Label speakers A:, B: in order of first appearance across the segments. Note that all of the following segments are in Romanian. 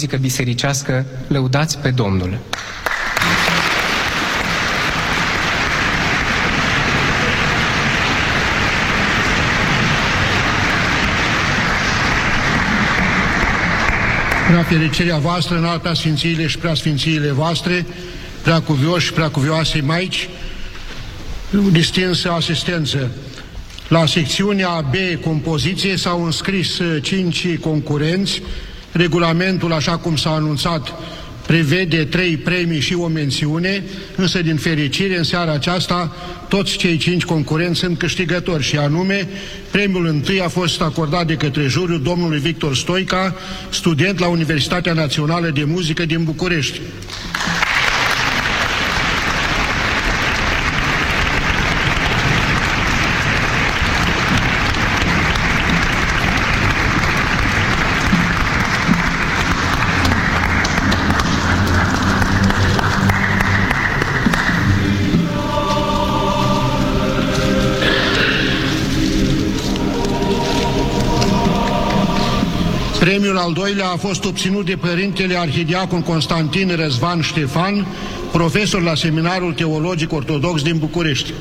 A: muzică bisericească Lăudați pe Domnul.
B: Prea fericirea voastră, în alta sfințiile și prea sfințiile voastre, prea cuvioși și prea cuvioase maici, distinsă asistență. La secțiunea B, compoziție, s-au înscris cinci concurenți. Regulamentul, așa cum s-a anunțat, prevede trei premii și o mențiune, însă din fericire în seara aceasta toți cei cinci concurenți sunt câștigători și anume premiul întâi a fost acordat de către juriu domnului Victor Stoica, student la Universitatea Națională de Muzică din București. Premiul al doilea a fost obținut de Părintele Arhidiacon Constantin Răzvan Ștefan, profesor la Seminarul Teologic Ortodox din București.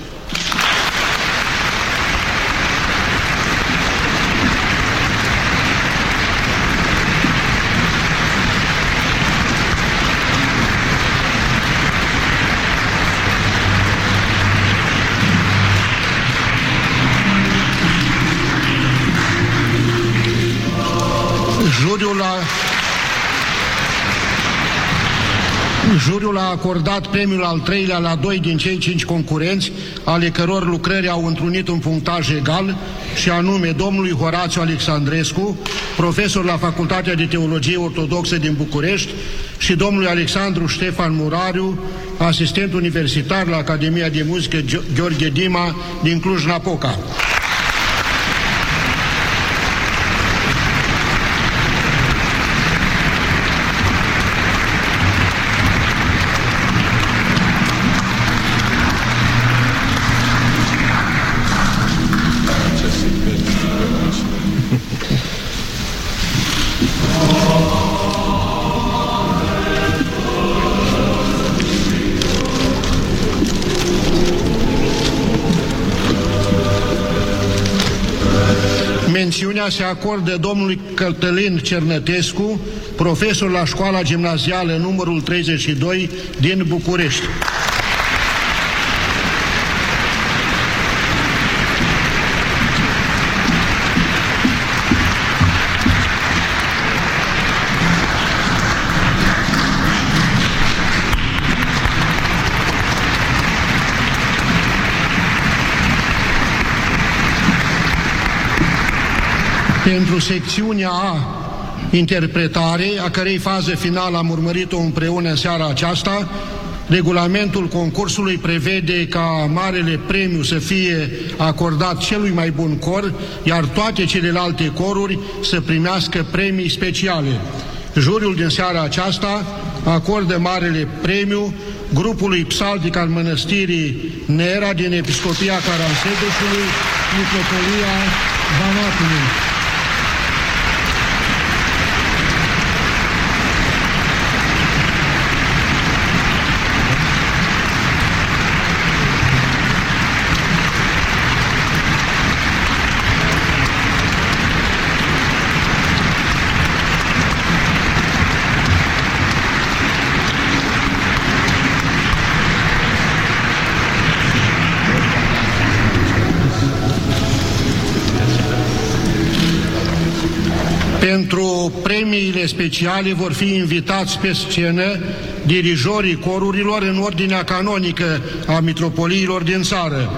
B: Juriul a acordat premiul al treilea la doi din cei cinci concurenți, ale căror lucrări au întrunit un punctaj egal, și anume domnului Horațiu Alexandrescu, profesor la Facultatea de Teologie Ortodoxă din București, și domnului Alexandru Ștefan Murariu, asistent universitar la Academia de Muzică Gheorghe Dima din Cluj-Napoca. Mențiunea se acordă domnului Cătălin Cernătescu, profesor la școala gimnazială numărul 32 din București. Pentru secțiunea A interpretare, a cărei fază finală am urmărit-o împreună în seara aceasta, Regulamentul concursului prevede ca marele premiu să fie acordat celui mai bun cor, iar toate celelalte coruri să primească premii speciale. Juriul din seara aceasta acordă marele premiu grupului psaltic al mănăstirii Nera din Episcopia Caransebeșului, Mitropolia Banatului. Pentru premiile speciale vor fi invitați pe scenă dirijorii corurilor în ordinea canonică a mitropoliilor din țară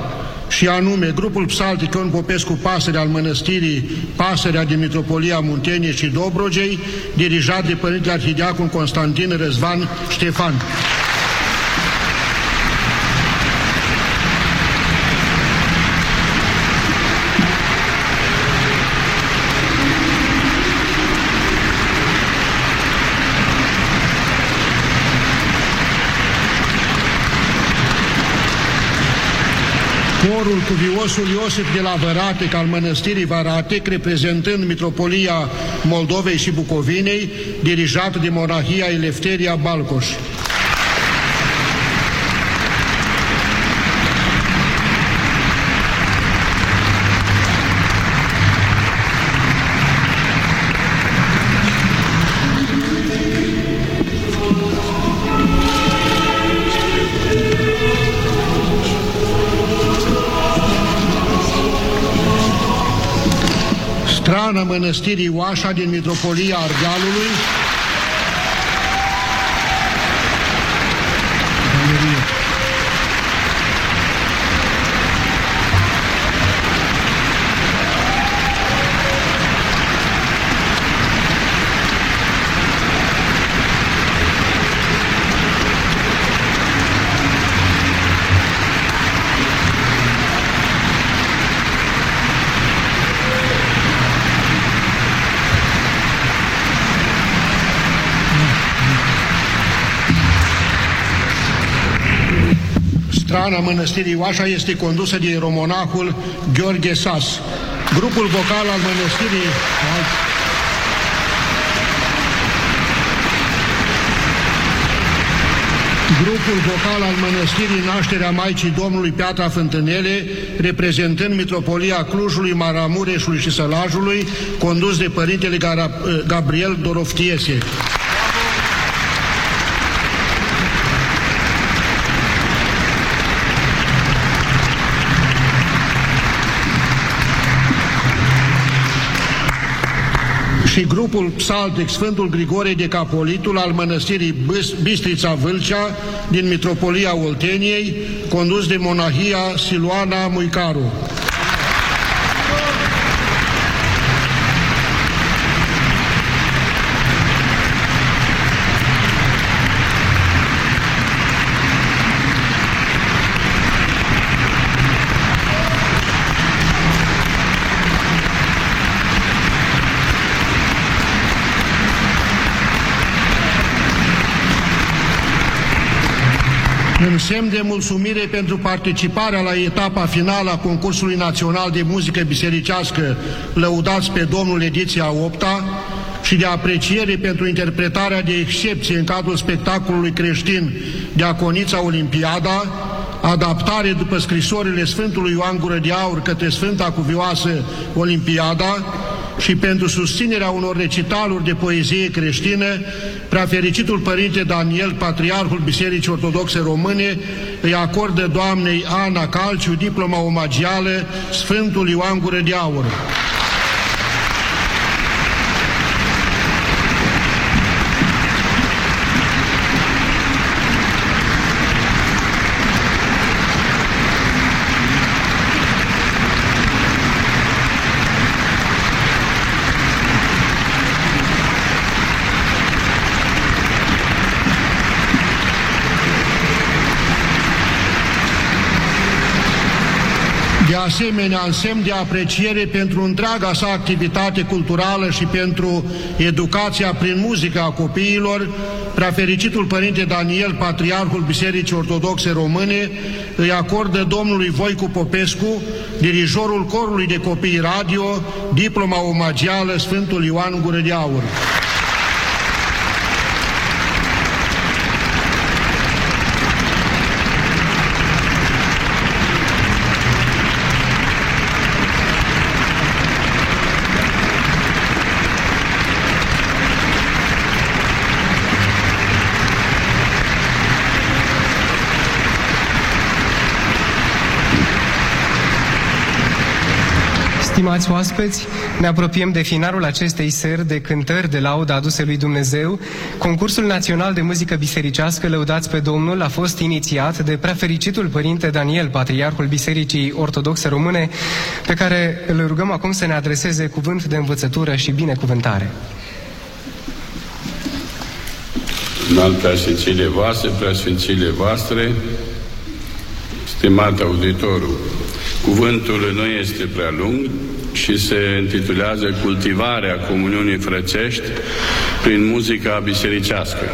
B: și anume grupul psaltic Ion Popescu Pasăre al mănăstirii Pasărea din Mitropolia Muntenie și Dobrogei, dirijat de Părintele Arhidiacon Constantin Răzvan Ștefan. Corul cuviosul Iosif de la Văratec al mănăstirii Varatec, reprezentând Mitropolia Moldovei și Bucovinei, dirijat de monahia Elefteria Balcoș. Strana Mănăstirii Oașa din Mitropolia Ardealului, Strana Mănăstirii Oașa este condusă de romonahul Gheorghe Sas. Grupul vocal al Mănăstirii... Grupul vocal al Mănăstirii Nașterea Maicii Domnului Piatra Fântânele, reprezentând Mitropolia Clujului, Maramureșului și Sălajului, condus de Părintele Gabriel Doroftiese. Și grupul Psaltic Sfântul Grigore de Capolitul al mănăstirii Bistrița Vâlcea din Mitropolia Olteniei, condus de monahia Siluana Muicaru. În semn de mulțumire pentru participarea la etapa finală a concursului național de muzică bisericească. Lăudați pe Domnul ediția 8 -a, și de apreciere pentru interpretarea de excepție în cadrul spectacolului creștin Diaconița Olimpiada, adaptare după scrisorile Sfântului Ioan Gură de Aur către Sfânta Cuvioasă Olimpiada, și pentru susținerea unor recitaluri de poezie creștină, preafericitul Părinte Daniel, Patriarhul Bisericii Ortodoxe Române, îi acordă doamnei Ana Calciu diploma omagială Sfântul Ioan Gură de Aur. Asemenea, în semn de apreciere pentru întreaga sa activitate culturală și pentru educația prin muzică a copiilor, preafericitul Părinte Daniel, Patriarhul Bisericii Ortodoxe Române, îi acordă domnului Voicu Popescu, dirijorul corului de copii radio, diploma omagială Sfântul Ioan Gură de Aur.
A: Stimați oaspeți, ne apropiem de finalul acestei seri de cântări de laudă aduse lui Dumnezeu. Concursul Național de Muzică Bisericească Lăudați pe Domnul a fost inițiat de prefericitul Părinte Daniel, Patriarhul Bisericii Ortodoxe Române, pe care îl rugăm acum să ne adreseze cuvânt de învățătură și binecuvântare.
C: Înalta Sfințile voastre, preasfințile voastre, stimat auditorul, cuvântul nu este prea lung și se intitulează Cultivarea comuniunii frățești prin muzica bisericească.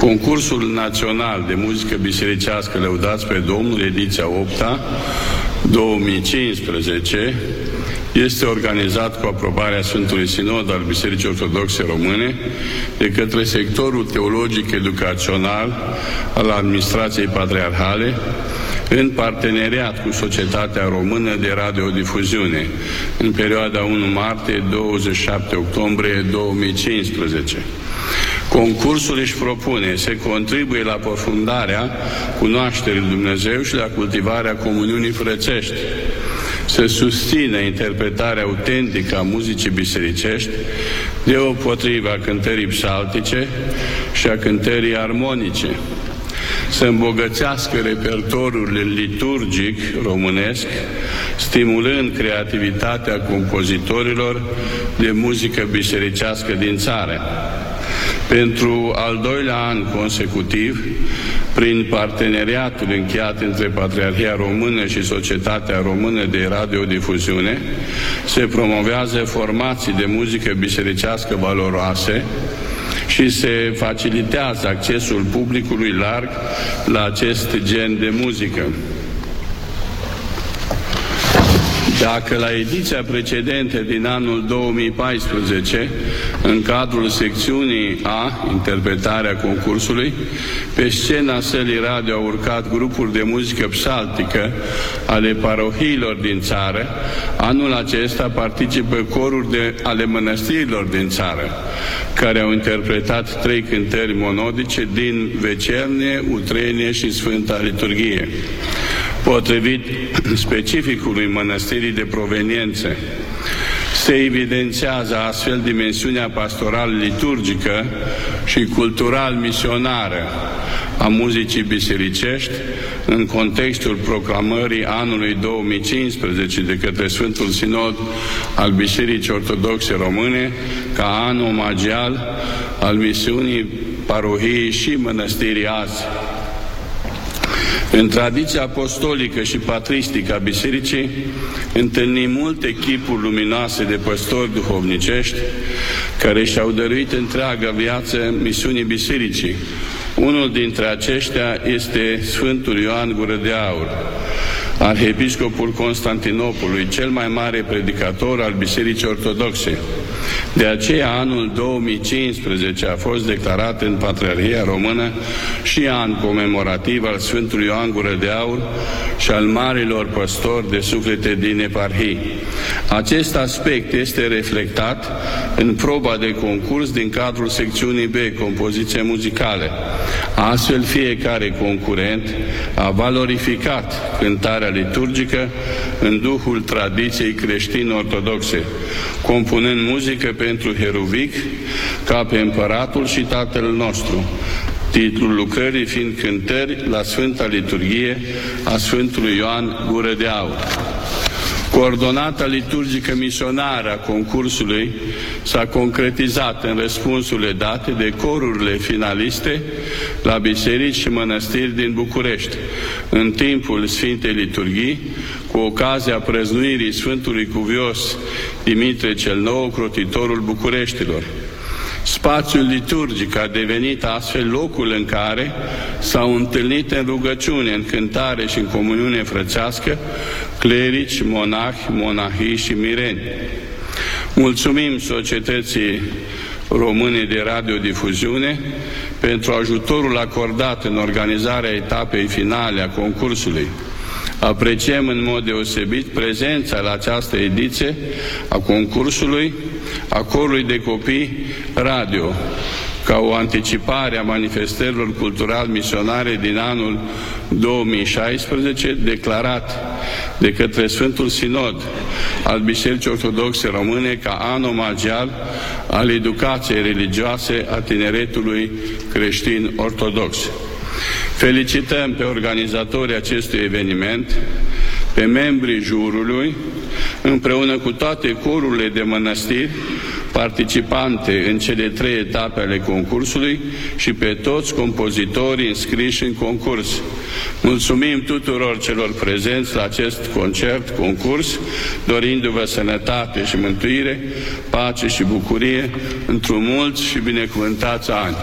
C: Concursul Național de Muzică Bisericească Lăudați pe Domnul, ediția 8 -a, 2015 este organizat cu aprobarea Sfântului Sinod al Bisericii Ortodoxe Române de către sectorul teologic educațional al administrației patriarhale în parteneriat cu Societatea Română de Radiodifuziune în perioada 1 martie-27 octombrie 2015. Concursul își propune să contribuie la profundarea cunoașterii Dumnezeu și la cultivarea comuniunii frățești, să susțină interpretarea autentică a muzicii bisericești deopotriva cântării psaltice și a cântării armonice, să îmbogățească repertoriul liturgic românesc, stimulând creativitatea compozitorilor de muzică bisericească din țară. Pentru al doilea an consecutiv, prin parteneriatul încheiat între Patriarhia Română și Societatea Română de Radiodifuziune, se promovează formații de muzică bisericească valoroase, și se facilitează accesul publicului larg la acest gen de muzică. Dacă la ediția precedentă din anul 2014, în cadrul secțiunii A, interpretarea concursului, pe scena sălii radio au urcat grupuri de muzică psaltică ale parohiilor din țară, anul acesta participă coruri de, ale mănăstirilor din țară, care au interpretat trei cântări monodice din Vecerne, Utrenie și Sfânta Liturghie potrivit specificului mănăstirii de proveniență. Se evidențiază astfel dimensiunea pastoral-liturgică și cultural-misionară a muzicii bisericești în contextul proclamării anului 2015 de către Sfântul Sinod al Bisericii Ortodoxe Române ca an omagial al misiunii parohiei și mănăstirii azi. În tradiția apostolică și patristică a Bisericii întâlnim multe chipuri luminoase de păstori duhovnicești care și-au dăruit întreaga viață misiunii Bisericii. Unul dintre aceștia este Sfântul Ioan Gură de Aur, arhiepiscopul Constantinopolului, cel mai mare predicator al Bisericii Ortodoxe. De aceea, anul 2015 a fost declarat în Patriarhia Română și an comemorativ al Sfântului Ioan Gură de Aur și al marilor păstori de suflete din eparhii. Acest aspect este reflectat în proba de concurs din cadrul secțiunii B, compoziție muzicale. Astfel, fiecare concurent a valorificat cântarea liturgică în duhul tradiției creștin-ortodoxe, compunând muzică pentru Heruvic, ca pe împăratul și tatăl nostru, titlul lucrării fiind cântări la Sfânta Liturghie a Sfântului Ioan Gură de Aur. Coordonata liturgică misionară a concursului s-a concretizat în răspunsurile date de corurile finaliste la biserici și mănăstiri din București, în timpul Sfintei Liturghii, cu ocazia prăznuirii Sfântului Cuvios Dimitrie cel Nou, crotitorul Bucureștilor. Spațiul liturgic a devenit astfel locul în care s-au întâlnit în rugăciune, în cântare și în comuniune frățească clerici, monahi, monahii și mireni. Mulțumim societății române de radiodifuziune pentru ajutorul acordat în organizarea etapei finale a concursului. Apreciem în mod deosebit prezența la această ediție a concursului a corului de copii radio, ca o anticipare a manifestărilor cultural-misionare din anul 2016, declarat de către Sfântul Sinod al Bisericii Ortodoxe Române ca an omagial al educației religioase a tineretului creștin ortodox. Felicităm pe organizatorii acestui eveniment, pe membrii jurului, împreună cu toate corurile de mănăstiri participante în cele trei etape ale concursului și pe toți compozitorii înscriși în concurs. Mulțumim tuturor celor prezenți la acest concert, concurs, dorindu-vă sănătate și mântuire, pace și bucurie într-un mulți și binecuvântați ani.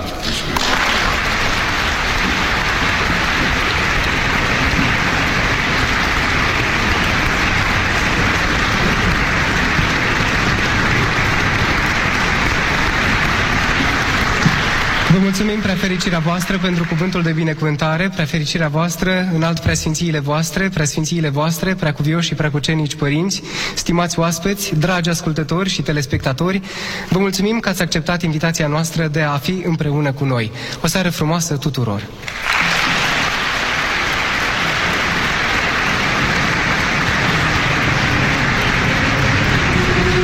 A: Vă mulțumim, prefericirea voastră, pentru cuvântul de binecuvântare, prefericirea voastră în alt preasfințiile voastre, preasfințiile voastre, preacuvioși și preacucenici părinți, stimați oaspeți, dragi ascultători și telespectatori, vă mulțumim că ați acceptat invitația noastră de a fi împreună cu noi. O seară frumoasă tuturor!